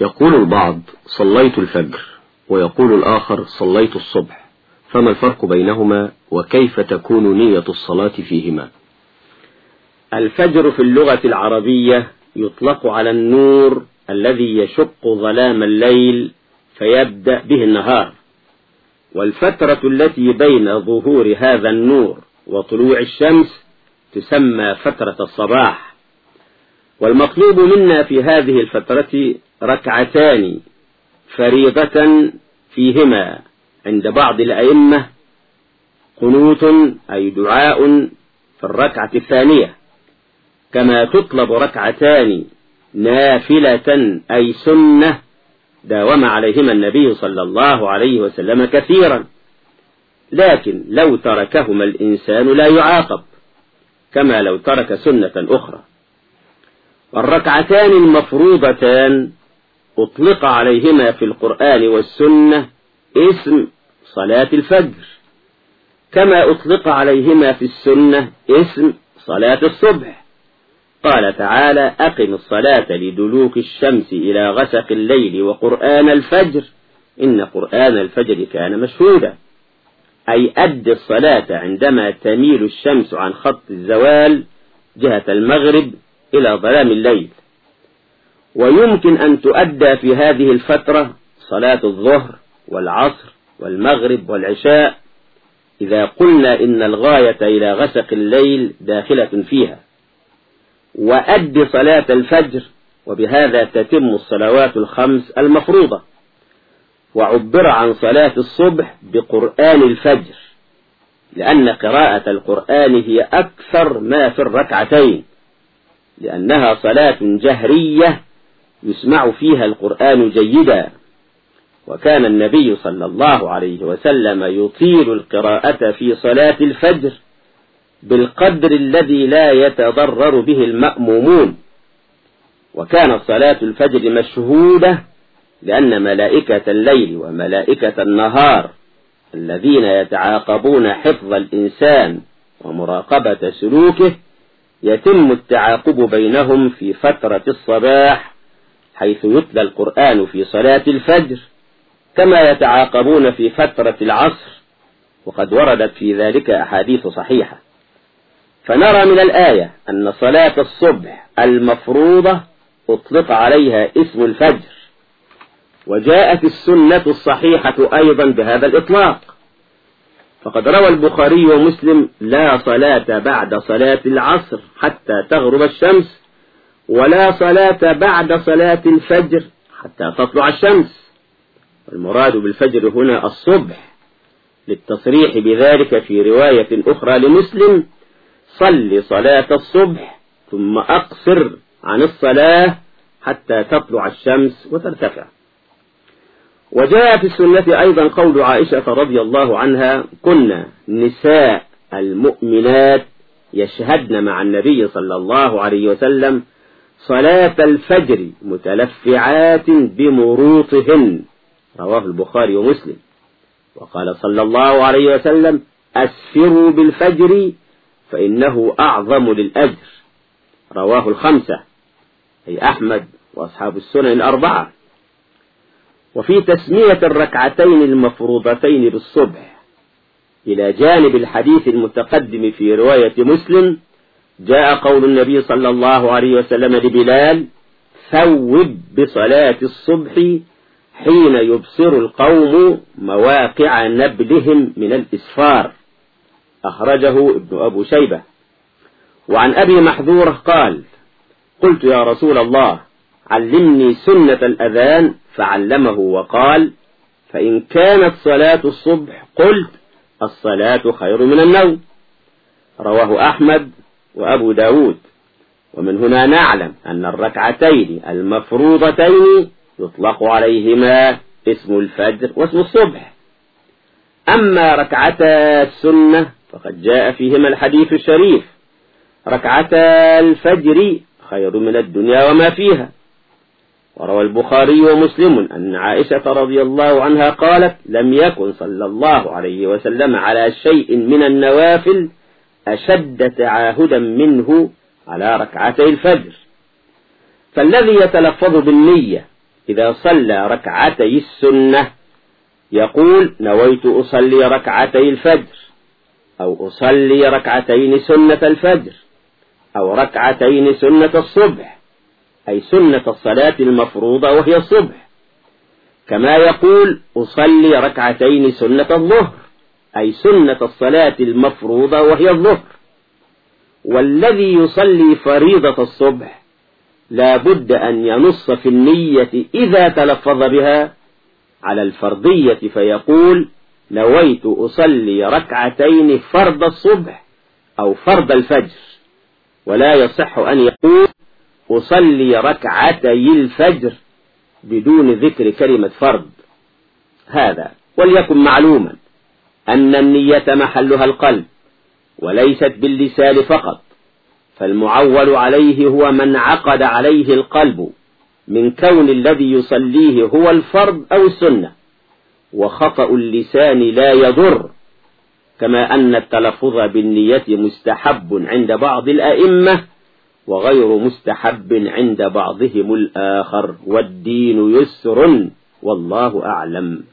يقول البعض صليت الفجر ويقول الآخر صليت الصبح. فما الفرق بينهما؟ وكيف تكون نية الصلاة فيهما؟ الفجر في اللغة العربية يطلق على النور الذي يشق ظلام الليل فيبدأ به النهار. والفترة التي بين ظهور هذا النور وطلوع الشمس تسمى فترة الصباح. والمطلوب منا في هذه الفترة ركعتان فريضة فيهما عند بعض الأئمة قنوت أي دعاء في الركعة الثانية. كما تطلب ركعتان نافلة أي سنة داوم عليهما النبي صلى الله عليه وسلم كثيرا. لكن لو تركهما الإنسان لا يعاقب كما لو ترك سنة أخرى. والركعتان المفروضتان أطلق عليهما في القرآن والسنة اسم صلاة الفجر. كما أطلق عليهما في السنة اسم صلاة الصبح. قال تعالى أقم الصلاة لدلوك الشمس إلى غسق الليل وقرآن الفجر. إن قرآن الفجر كان مشهودا. أي أد الصلاة عندما تميل الشمس عن خط الزوال جهة المغرب إلى ظلام الليل. ويمكن أن تؤدى في هذه الفترة صلاة الظهر والعصر والمغرب والعشاء إذا قلنا إن الغاية إلى غسق الليل داخلة فيها. وأد صلاة الفجر وبهذا تتم الصلوات الخمس المفروضة. وعبر عن صلاة الصبح بقرآن الفجر لأن قراءة القرآن هي أكثر ما في الركعتين. لأنها صلاة جهرية يسمع فيها القرآن جيدا. وكان النبي صلى الله عليه وسلم يطيل القراءة في صلاة الفجر بالقدر الذي لا يتضرر به المأمومون. وكانت صلاة الفجر مشهودة لأن ملائكة الليل وملائكة النهار الذين يتعاقبون حفظ الإنسان ومراقبة سلوكه يتم التعاقب بينهم في فترة الصباح حيث يتلى القرآن في صلاة الفجر كما يتعاقبون في فترة العصر وقد وردت في ذلك أحاديث صحيحة. فنرى من الآية أن صلاة الصبح المفروضة أطلق عليها اسم الفجر وجاءت السنة الصحيحة أيضا بهذا الإطلاق. فقد روى البخاري ومسلم لا صلاة بعد صلاة العصر حتى تغرب الشمس ولا صلاة بعد صلاة الفجر حتى تطلع الشمس. والمراد بالفجر هنا الصبح. للتصريح بذلك في رواية أخرى لمسلم صل صلاة الصبح ثم أقصر عن الصلاة حتى تطلع الشمس وترتفع. وجاء في السنة أيضا قول عائشة رضي الله عنها كنا نساء المؤمنات يشهدن مع النبي صلى الله عليه وسلم صلاة الفجر متلفعات بمروطهن. رواه البخاري ومسلم. وقال صلى الله عليه وسلم أسفروا بالفجر فإنه أعظم للأجر. رواه الخمسة. أي أحمد وأصحاب السنن الأربعة. وفي تسمية الركعتين المفروضتين بالصبح إلى جانب الحديث المتقدم في رواية مسلم جاء قول النبي صلى الله عليه وسلم لبلال ثوب بصلاة الصبح حين يبصر القوم مواقع نبلهم من الإسفار أخرجه ابن أبو شيبة. وعن أبي محذورة قال قلت يا رسول الله علمني سنة الأذان فعلمه وقال فإن كانت صلاة الصبح قلت الصلاة خير من النوم. رواه أحمد وأبو داود. ومن هنا نعلم أن الركعتين المفروضتين يطلق عليهما اسم الفجر واسم الصبح. أما ركعتا السنة فقد جاء فيهما الحديث الشريف. ركعتا الفجر خير من الدنيا وما فيها. وروى البخاري ومسلم أن عائشة رضي الله عنها قالت لم يكن صلى الله عليه وسلم على شيء من النوافل أشد تعاهدا منه على ركعتي الفجر. فالذي يتلفظ بالنية إذا صلى ركعتي السنة يقول نويت أصلي ركعتي الفجر أو أصلي ركعتين سنة الفجر أو ركعتين سنة الصبح. أي سنة الصلاة المفروضة وهي الصبح. كما يقول أصلي ركعتين سنة الظهر أي سنة الصلاة المفروضة وهي الظهر. والذي يصلي فريضة الصبح لا بد أن ينص في النية إذا تلفظ بها على الفرضية فيقول نويت أصلي ركعتين فرض الصبح أو فرض الفجر. ولا يصح أن يقول أصلي ركعتي الفجر بدون ذكر كلمة فرض. هذا وليكن معلوما أن النية محلها القلب وليست باللسان فقط فالمعول عليه هو من عقد عليه القلب من كون الذي يصليه هو الفرض أو السنة وخطأ اللسان لا يضر كما أن التلفظ بالنية مستحب عند بعض الأئمة وغير مستحب عند بعضهم الآخر والدين يسر والله أعلم.